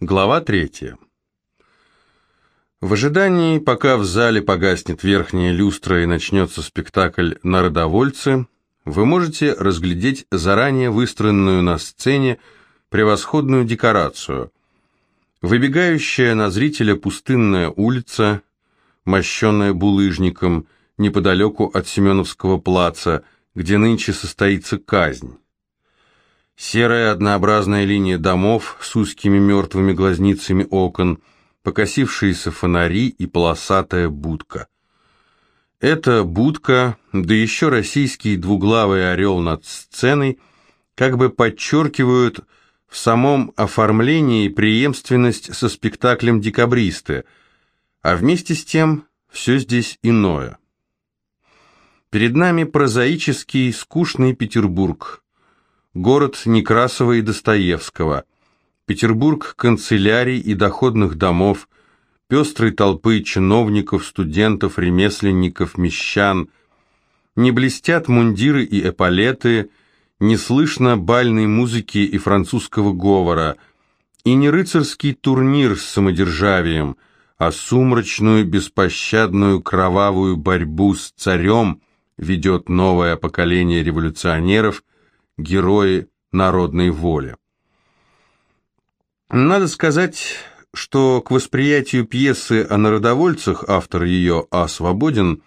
Глава третья. В ожидании, пока в зале погаснет верхняя люстра и начнется спектакль «Народовольцы», вы можете разглядеть заранее выстроенную на сцене превосходную декорацию. Выбегающая на зрителя пустынная улица, мощенная булыжником, неподалеку от Семеновского плаца, где нынче состоится казнь. Серая однообразная линия домов с узкими мертвыми глазницами окон, покосившиеся фонари и полосатая будка. Эта будка, да еще российский двуглавый орел над сценой, как бы подчеркивают в самом оформлении преемственность со спектаклем «Декабристы», а вместе с тем все здесь иное. Перед нами прозаический, скучный Петербург – город Некрасова и Достоевского, Петербург канцелярий и доходных домов, пестрой толпы чиновников, студентов, ремесленников, мещан. Не блестят мундиры и эполеты, не слышно бальной музыки и французского говора, и не рыцарский турнир с самодержавием, а сумрачную, беспощадную, кровавую борьбу с царем ведет новое поколение революционеров – герои народной воли. Надо сказать, что к восприятию пьесы о народовольцах автор ее А. Свободин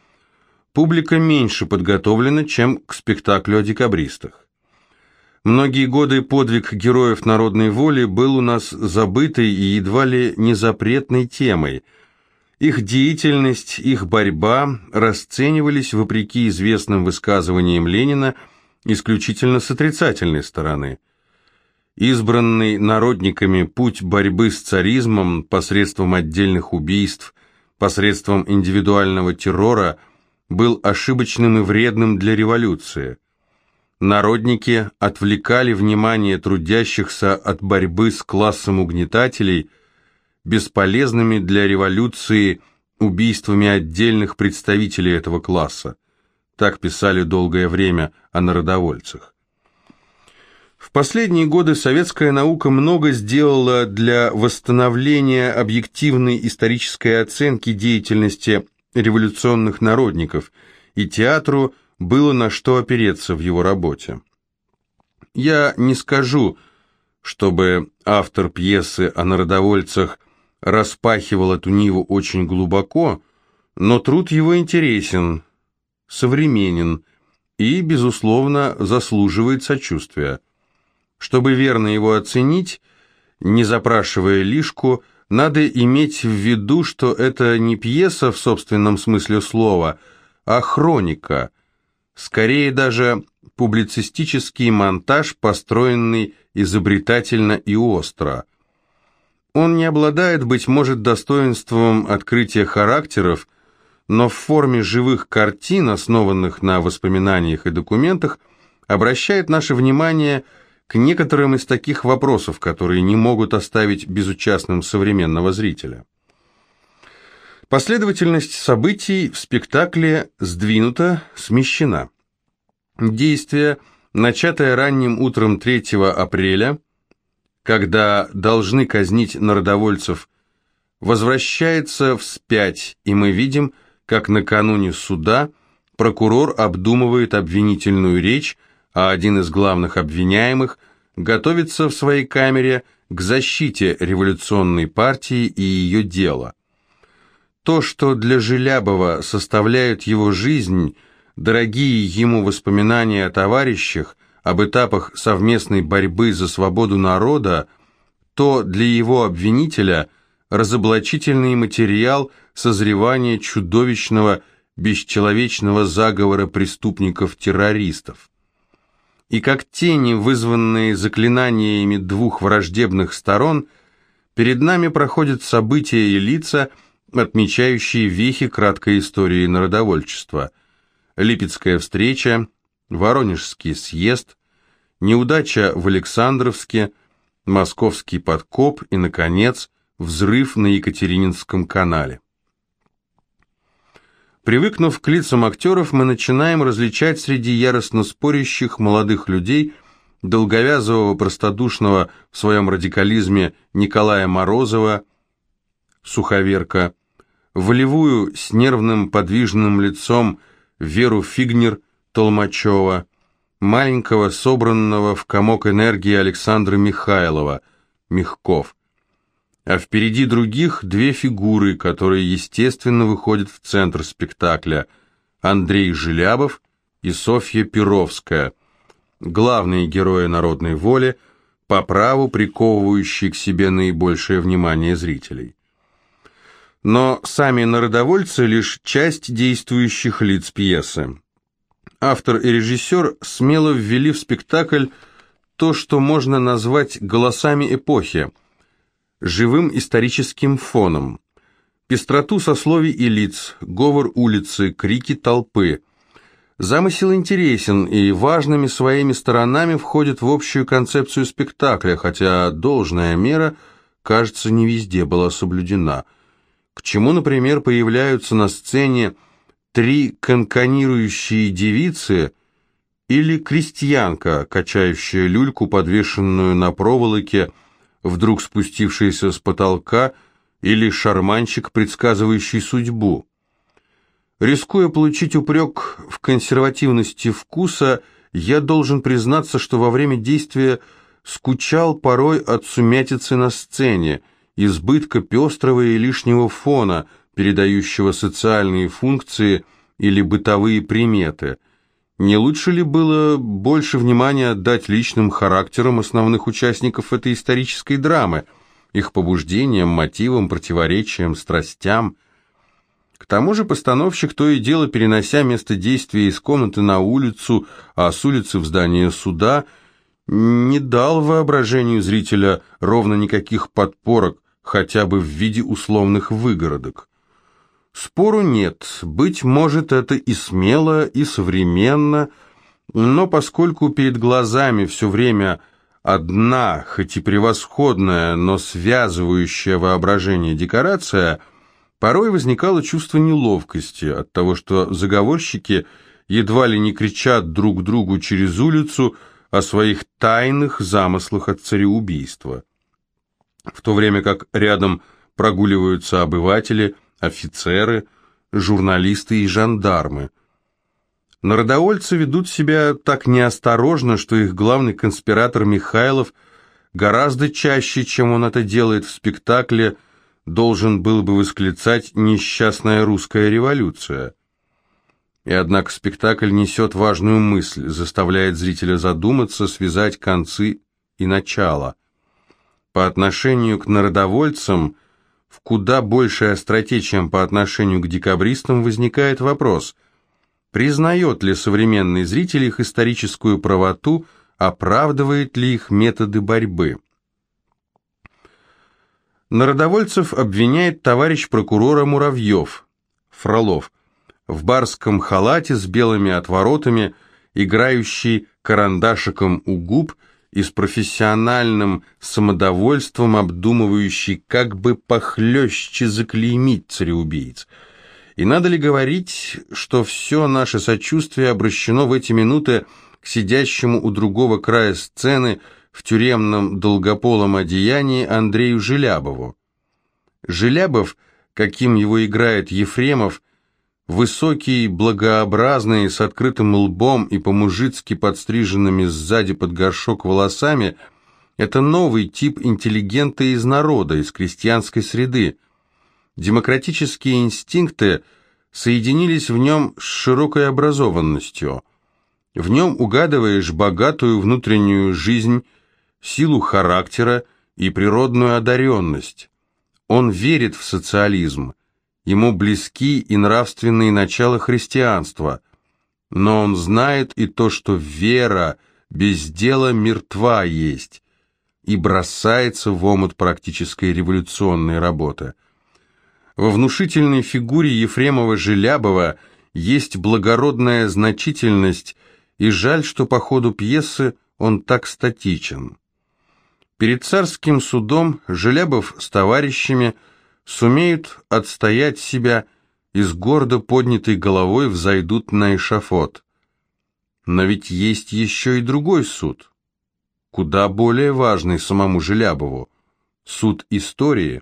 публика меньше подготовлена, чем к спектаклю о декабристах. Многие годы подвиг героев народной воли был у нас забытой и едва ли не запретной темой. Их деятельность, их борьба расценивались, вопреки известным высказываниям Ленина, исключительно с отрицательной стороны. Избранный народниками путь борьбы с царизмом посредством отдельных убийств, посредством индивидуального террора был ошибочным и вредным для революции. Народники отвлекали внимание трудящихся от борьбы с классом угнетателей бесполезными для революции убийствами отдельных представителей этого класса. Так писали долгое время о народовольцах. В последние годы советская наука много сделала для восстановления объективной исторической оценки деятельности революционных народников, и театру было на что опереться в его работе. Я не скажу, чтобы автор пьесы о народовольцах распахивал эту ниву очень глубоко, но труд его интересен, современен и, безусловно, заслуживает сочувствия. Чтобы верно его оценить, не запрашивая лишку, надо иметь в виду, что это не пьеса в собственном смысле слова, а хроника, скорее даже публицистический монтаж, построенный изобретательно и остро. Он не обладает, быть может, достоинством открытия характеров, но в форме живых картин, основанных на воспоминаниях и документах, обращает наше внимание к некоторым из таких вопросов, которые не могут оставить безучастным современного зрителя. Последовательность событий в спектакле сдвинута, смещена. Действие, начатое ранним утром 3 апреля, когда должны казнить народовольцев, возвращается вспять, и мы видим, как накануне суда прокурор обдумывает обвинительную речь, а один из главных обвиняемых готовится в своей камере к защите революционной партии и ее дела. То, что для Желябова составляют его жизнь, дорогие ему воспоминания о товарищах, об этапах совместной борьбы за свободу народа, то для его обвинителя разоблачительный материал – созревания чудовищного, бесчеловечного заговора преступников-террористов. И как тени, вызванные заклинаниями двух враждебных сторон, перед нами проходят события и лица, отмечающие вехи краткой истории народовольчества. Липецкая встреча, Воронежский съезд, неудача в Александровске, Московский подкоп и, наконец, взрыв на Екатерининском канале. Привыкнув к лицам актеров, мы начинаем различать среди яростно спорящих молодых людей долговязого, простодушного в своем радикализме Николая Морозова, суховерка, волевую с нервным подвижным лицом Веру Фигнер Толмачева, маленького, собранного в комок энергии Александра Михайлова, Мягков. А впереди других две фигуры, которые, естественно, выходят в центр спектакля – Андрей Желябов и Софья Перовская, главные герои народной воли, по праву приковывающие к себе наибольшее внимание зрителей. Но сами народовольцы – лишь часть действующих лиц пьесы. Автор и режиссер смело ввели в спектакль то, что можно назвать голосами эпохи, живым историческим фоном – Пестроту сословий и лиц, говор улицы, крики толпы. Замысел интересен и важными своими сторонами входит в общую концепцию спектакля, хотя должная мера, кажется, не везде была соблюдена. К чему, например, появляются на сцене три конканирующие девицы или крестьянка, качающая люльку, подвешенную на проволоке, вдруг спустившаяся с потолка, или шарманщик, предсказывающий судьбу. Рискуя получить упрек в консервативности вкуса, я должен признаться, что во время действия скучал порой от сумятицы на сцене, избытка пестрого и лишнего фона, передающего социальные функции или бытовые приметы. Не лучше ли было больше внимания отдать личным характерам основных участников этой исторической драмы – их побуждениям, мотивам, противоречиям, страстям. К тому же постановщик то и дело, перенося место действия из комнаты на улицу, а с улицы в здание суда, не дал воображению зрителя ровно никаких подпорок, хотя бы в виде условных выгородок. Спору нет, быть может, это и смело, и современно, но поскольку перед глазами все время Одна, хоть и превосходная, но связывающая воображение декорация, порой возникало чувство неловкости от того, что заговорщики едва ли не кричат друг другу через улицу о своих тайных замыслах от цареубийства. В то время как рядом прогуливаются обыватели, офицеры, журналисты и жандармы – Народовольцы ведут себя так неосторожно, что их главный конспиратор Михайлов гораздо чаще, чем он это делает в спектакле, должен был бы восклицать «несчастная русская революция». И однако спектакль несет важную мысль, заставляет зрителя задуматься, связать концы и начало. По отношению к народовольцам куда большей остроте, чем по отношению к декабристам, возникает вопрос – Признает ли современный зритель их историческую правоту, оправдывает ли их методы борьбы? Народовольцев обвиняет товарищ прокурора Муравьев, Фролов, в барском халате с белыми отворотами, играющий карандашиком у губ и с профессиональным самодовольством обдумывающий, как бы похлеще заклеймить цареубийц – и надо ли говорить, что все наше сочувствие обращено в эти минуты к сидящему у другого края сцены в тюремном долгополом одеянии Андрею Желябову? Желябов, каким его играет Ефремов, высокий, благообразный, с открытым лбом и по-мужицки подстриженными сзади под горшок волосами, это новый тип интеллигента из народа, из крестьянской среды – Демократические инстинкты соединились в нем с широкой образованностью. В нем угадываешь богатую внутреннюю жизнь, силу характера и природную одаренность. Он верит в социализм, ему близки и нравственные начала христианства, но он знает и то, что вера без дела мертва есть, и бросается в омут практической революционной работы – во внушительной фигуре Ефремова-Желябова есть благородная значительность, и жаль, что по ходу пьесы он так статичен. Перед царским судом Желябов с товарищами сумеют отстоять себя и с гордо поднятой головой взойдут на эшафот. Но ведь есть еще и другой суд, куда более важный самому Желябову. Суд истории,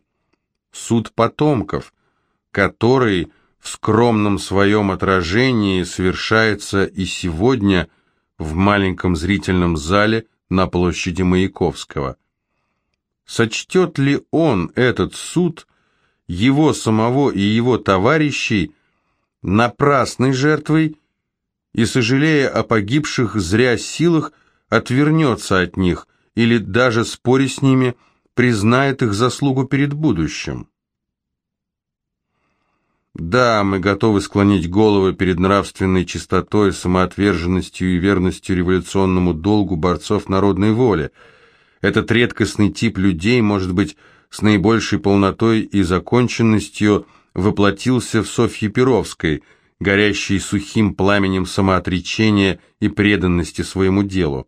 суд потомков, который в скромном своем отражении совершается и сегодня в маленьком зрительном зале на площади Маяковского. Сочтет ли он, этот суд, его самого и его товарищей, напрасной жертвой и, сожалея о погибших зря силах, отвернется от них или даже споря с ними, признает их заслугу перед будущим. Да, мы готовы склонить головы перед нравственной чистотой, самоотверженностью и верностью революционному долгу борцов народной воли. Этот редкостный тип людей, может быть, с наибольшей полнотой и законченностью воплотился в Софье Перовской, горящей сухим пламенем самоотречения и преданности своему делу.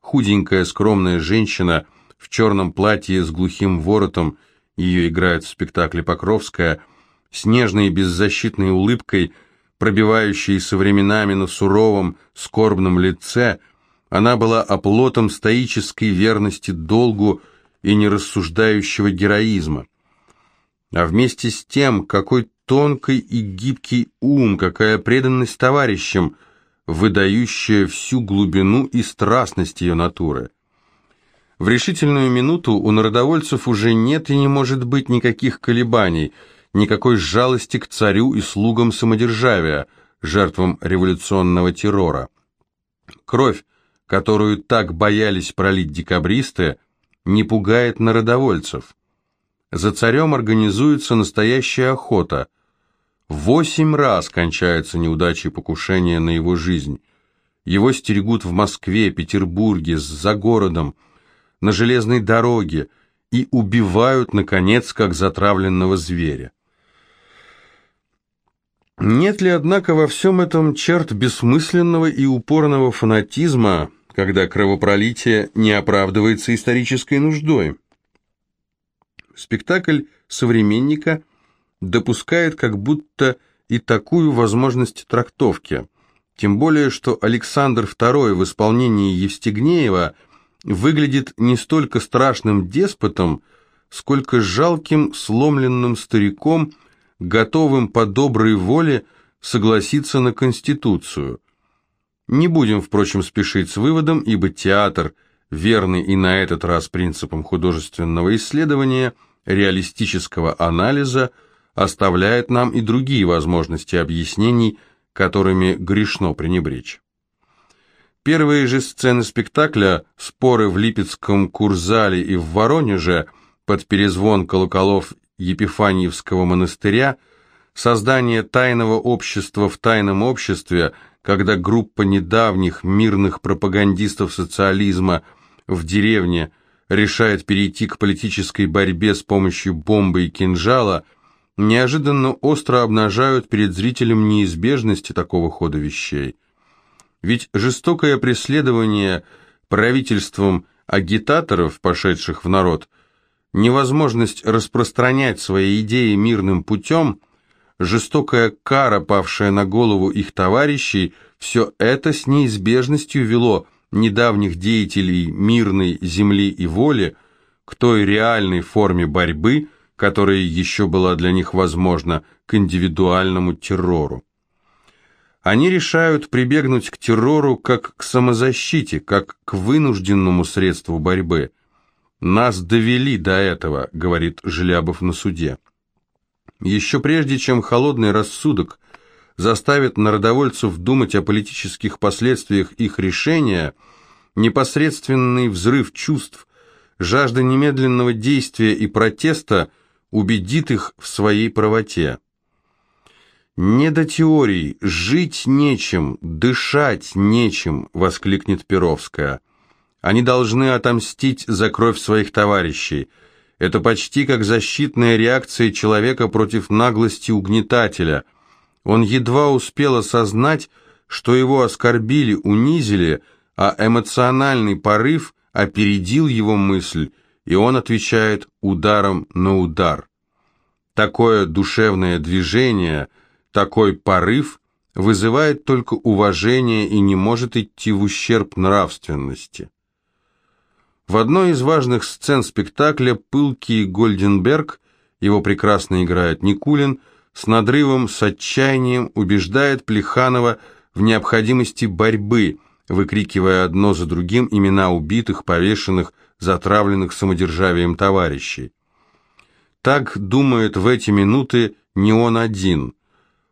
Худенькая, скромная женщина в черном платье с глухим воротом, ее играет в спектакле Покровская – с нежной беззащитной улыбкой, пробивающейся временами на суровом, скорбном лице, она была оплотом стоической верности долгу и нерассуждающего героизма. А вместе с тем, какой тонкий и гибкий ум, какая преданность товарищам, выдающая всю глубину и страстность ее натуры. В решительную минуту у народовольцев уже нет и не может быть никаких колебаний – никакой жалости к царю и слугам самодержавия, жертвам революционного террора. Кровь, которую так боялись пролить декабристы, не пугает народовольцев. За царем организуется настоящая охота. Восемь раз кончается неудачей покушения на его жизнь. Его стерегут в Москве, Петербурге, за городом, на железной дороге и убивают, наконец, как затравленного зверя. Нет ли, однако, во всем этом черт бессмысленного и упорного фанатизма, когда кровопролитие не оправдывается исторической нуждой? Спектакль современника допускает как будто и такую возможность трактовки, тем более, что Александр II в исполнении Евстигнеева выглядит не столько страшным деспотом, сколько жалким сломленным стариком, готовым по доброй воле согласиться на Конституцию. Не будем, впрочем, спешить с выводом, ибо театр, верный и на этот раз принципам художественного исследования, реалистического анализа, оставляет нам и другие возможности объяснений, которыми грешно пренебречь. Первые же сцены спектакля, споры в Липецком Курзале и в Воронеже, под перезвон колоколов Епифаниевского монастыря, создание тайного общества в тайном обществе, когда группа недавних мирных пропагандистов социализма в деревне решает перейти к политической борьбе с помощью бомбы и кинжала, неожиданно остро обнажают перед зрителем неизбежности такого хода вещей. Ведь жестокое преследование правительством агитаторов, пошедших в народ – невозможность распространять свои идеи мирным путем, жестокая кара, павшая на голову их товарищей, все это с неизбежностью вело недавних деятелей мирной земли и воли к той реальной форме борьбы, которая еще была для них возможна, к индивидуальному террору. Они решают прибегнуть к террору как к самозащите, как к вынужденному средству борьбы – «Нас довели до этого», — говорит Желябов на суде. Еще прежде, чем холодный рассудок заставит народовольцев думать о политических последствиях их решения, непосредственный взрыв чувств, жажда немедленного действия и протеста убедит их в своей правоте. «Не до теорий, жить нечем, дышать нечем», — воскликнет Перовская. Они должны отомстить за кровь своих товарищей. Это почти как защитная реакция человека против наглости угнетателя. Он едва успел осознать, что его оскорбили, унизили, а эмоциональный порыв опередил его мысль, и он отвечает ударом на удар. Такое душевное движение, такой порыв вызывает только уважение и не может идти в ущерб нравственности. В одной из важных сцен спектакля пылкий Гольденберг, его прекрасно играет Никулин, с надрывом, с отчаянием убеждает Плеханова в необходимости борьбы, выкрикивая одно за другим имена убитых, повешенных, затравленных самодержавием товарищей. Так думает в эти минуты не он один.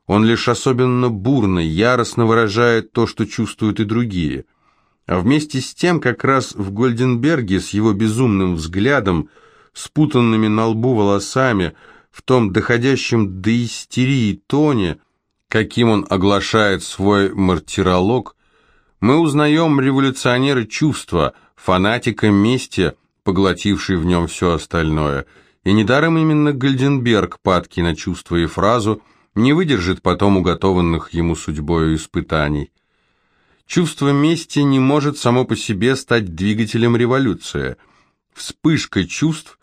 Он лишь особенно бурно, яростно выражает то, что чувствуют и другие. А вместе с тем, как раз в Гольденберге с его безумным взглядом, спутанными на лбу волосами, в том доходящем до истерии тоне, каким он оглашает свой мартиролог, мы узнаем революционера чувства, фанатика мести, поглотивший в нем все остальное. И недаром именно Гальденберг, падки на чувство и фразу, не выдержит потом уготованных ему судьбою испытаний. Чувство мести не может само по себе стать двигателем революции. Вспышка чувств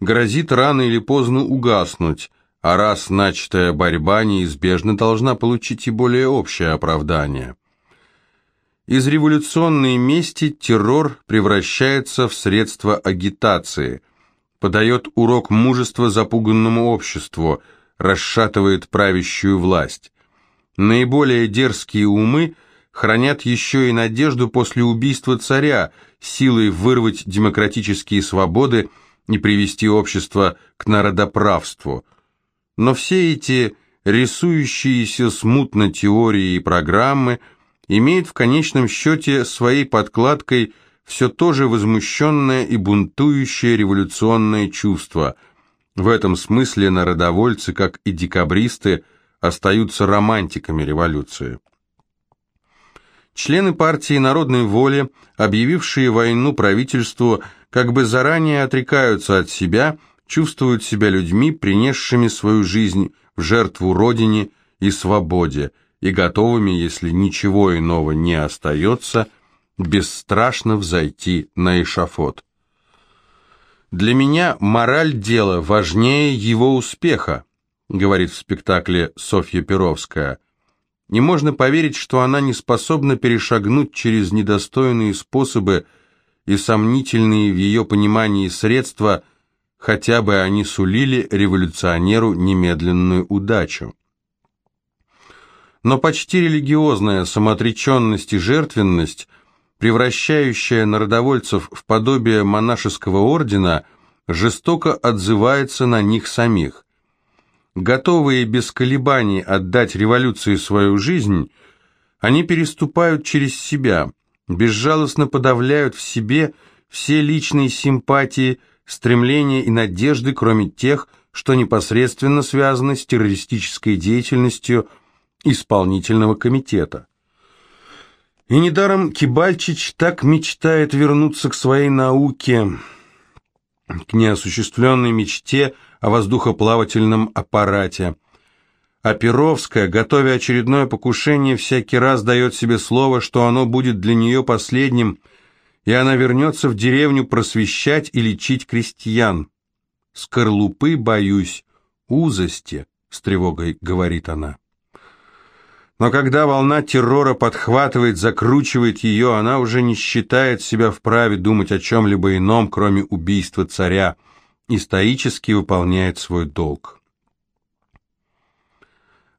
грозит рано или поздно угаснуть, а раз начатая борьба неизбежно должна получить и более общее оправдание. Из революционной мести террор превращается в средство агитации, подает урок мужества запуганному обществу, расшатывает правящую власть. Наиболее дерзкие умы хранят еще и надежду после убийства царя, силой вырвать демократические свободы и привести общество к народоправству – но все эти рисующиеся смутно теории и программы имеют в конечном счете своей подкладкой все то же возмущенное и бунтующее революционное чувство. В этом смысле народовольцы, как и декабристы, остаются романтиками революции. Члены партии народной воли, объявившие войну правительству, как бы заранее отрекаются от себя – чувствуют себя людьми, принесшими свою жизнь в жертву Родине и свободе, и готовыми, если ничего иного не остается, бесстрашно взойти на эшафот. «Для меня мораль дела важнее его успеха», говорит в спектакле Софья Перовская. Не можно поверить, что она не способна перешагнуть через недостойные способы и сомнительные в ее понимании средства – хотя бы они сулили революционеру немедленную удачу. Но почти религиозная самоотреченность и жертвенность, превращающая народовольцев в подобие монашеского ордена, жестоко отзывается на них самих. Готовые без колебаний отдать революции свою жизнь, они переступают через себя, безжалостно подавляют в себе все личные симпатии, стремления и надежды, кроме тех, что непосредственно связаны с террористической деятельностью исполнительного комитета. И недаром Кибальчич так мечтает вернуться к своей науке, к неосуществленной мечте о воздухоплавательном аппарате. А Перовская, готовя очередное покушение, всякий раз дает себе слово, что оно будет для нее последним – и она вернется в деревню просвещать и лечить крестьян. «Скорлупы боюсь, узости», — с тревогой говорит она. Но когда волна террора подхватывает, закручивает ее, она уже не считает себя вправе думать о чем-либо ином, кроме убийства царя, и стоически выполняет свой долг.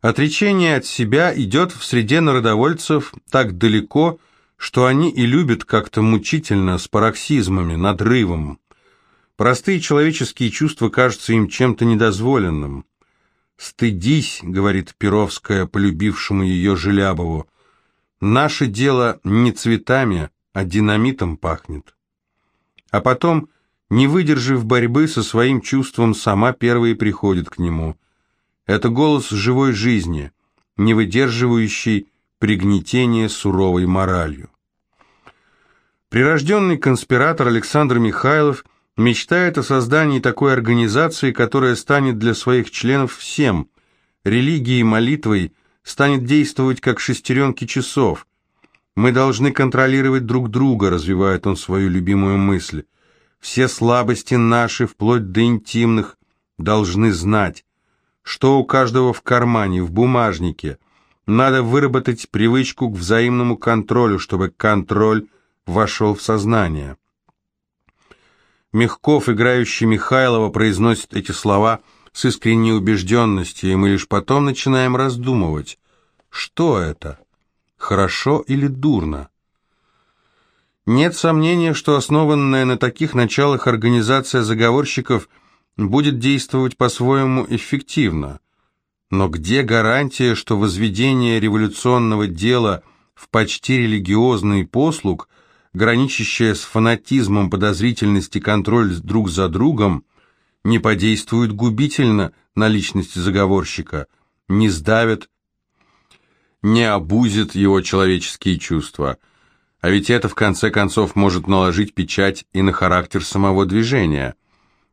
Отречение от себя идет в среде народовольцев так далеко, что они и любят как-то мучительно, с пароксизмами, надрывом. Простые человеческие чувства кажутся им чем-то недозволенным. «Стыдись», — говорит Перовская, полюбившему ее Желябову, — «наше дело не цветами, а динамитом пахнет». А потом, не выдержав борьбы со своим чувством, сама первой приходит к нему. Это голос живой жизни, не выдерживающий пригнетение суровой моралью. Прирожденный конспиратор Александр Михайлов мечтает о создании такой организации, которая станет для своих членов всем, религией, молитвой, станет действовать как шестеренки часов. Мы должны контролировать друг друга, развивает он свою любимую мысль. Все слабости наши, вплоть до интимных, должны знать, что у каждого в кармане, в бумажнике – надо выработать привычку к взаимному контролю, чтобы контроль вошел в сознание. Мягков, играющий Михайлова, произносит эти слова с искренней убежденностью, и мы лишь потом начинаем раздумывать, что это, хорошо или дурно. Нет сомнения, что основанная на таких началах организация заговорщиков будет действовать по-своему эффективно. Но где гарантия, что возведение революционного дела в почти религиозный послуг, граничащее с фанатизмом подозрительности контроль друг за другом, не подействует губительно на личность заговорщика, не сдавит, не обузит его человеческие чувства – а ведь это в конце концов может наложить печать и на характер самого движения.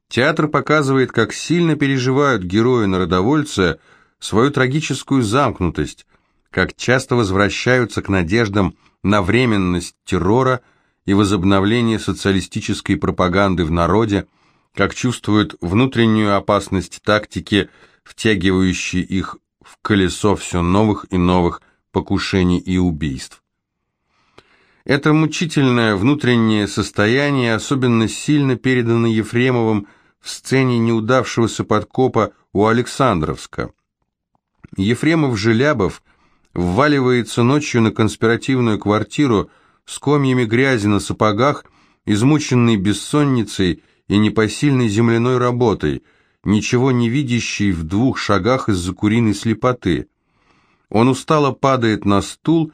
Театр показывает, как сильно переживают герои-народовольцы свою трагическую замкнутость, как часто возвращаются к надеждам на временность террора и возобновление социалистической пропаганды в народе, как чувствуют внутреннюю опасность тактики, втягивающей их в колесо все новых и новых покушений и убийств. Это мучительное внутреннее состояние особенно сильно передано Ефремовым в сцене неудавшегося подкопа у Александровска. Ефремов-Желябов вваливается ночью на конспиративную квартиру с комьями грязи на сапогах, измученный бессонницей и непосильной земляной работой, ничего не видящий в двух шагах из-за куриной слепоты. Он устало падает на стул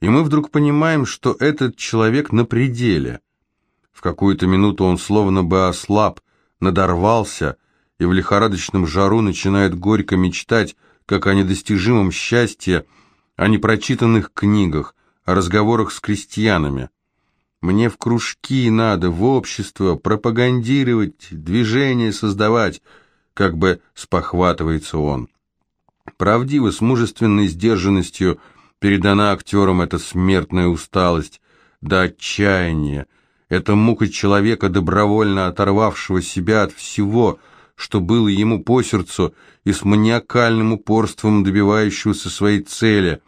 и мы вдруг понимаем, что этот человек на пределе. В какую-то минуту он словно бы ослаб, надорвался, и в лихорадочном жару начинает горько мечтать, как о недостижимом счастье, о непрочитанных книгах, о разговорах с крестьянами. Мне в кружки надо, в общество, пропагандировать, движение создавать, как бы спохватывается он. Правдиво, с мужественной сдержанностью – передана актерам эта смертная усталость, до отчаяния, эта мука человека, добровольно оторвавшего себя от всего, что было ему по сердцу, и с маниакальным упорством добивающегося своей цели,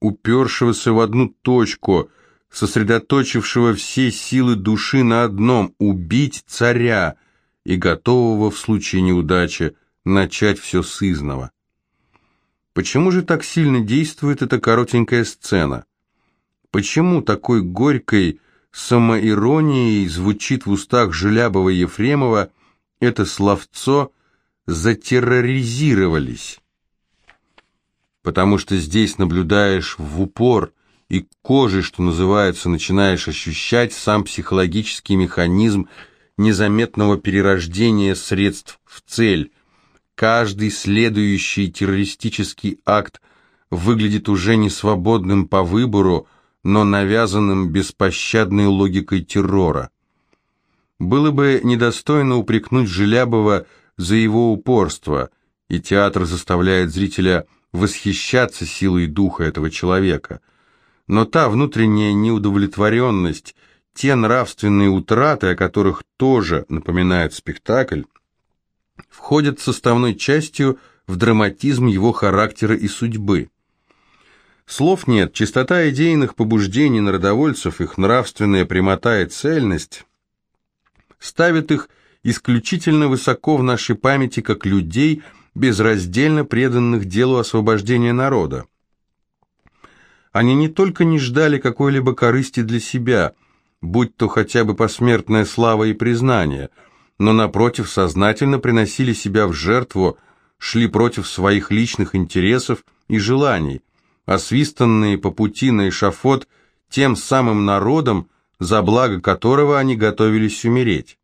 упершегося в одну точку, сосредоточившего все силы души на одном – убить царя, и готового в случае неудачи начать все с изного. Почему же так сильно действует эта коротенькая сцена? Почему такой горькой самоиронией звучит в устах Желябова и Ефремова это словцо «затерроризировались»? Потому что здесь наблюдаешь в упор и кожей, что называется, начинаешь ощущать сам психологический механизм незаметного перерождения средств в цель – Каждый следующий террористический акт выглядит уже не свободным по выбору, но навязанным беспощадной логикой террора. Было бы недостойно упрекнуть Желябова за его упорство, и театр заставляет зрителя восхищаться силой духа этого человека. Но та внутренняя неудовлетворенность, те нравственные утраты, о которых тоже напоминает спектакль, входят составной частью в драматизм его характера и судьбы. Слов нет, чистота идейных побуждений народовольцев, их нравственная прямота и цельность ставят их исключительно высоко в нашей памяти как людей, безраздельно преданных делу освобождения народа. Они не только не ждали какой-либо корысти для себя, будь то хотя бы посмертная слава и признание – но, напротив, сознательно приносили себя в жертву, шли против своих личных интересов и желаний, освистанные по пути на эшафот тем самым народом, за благо которого они готовились умереть.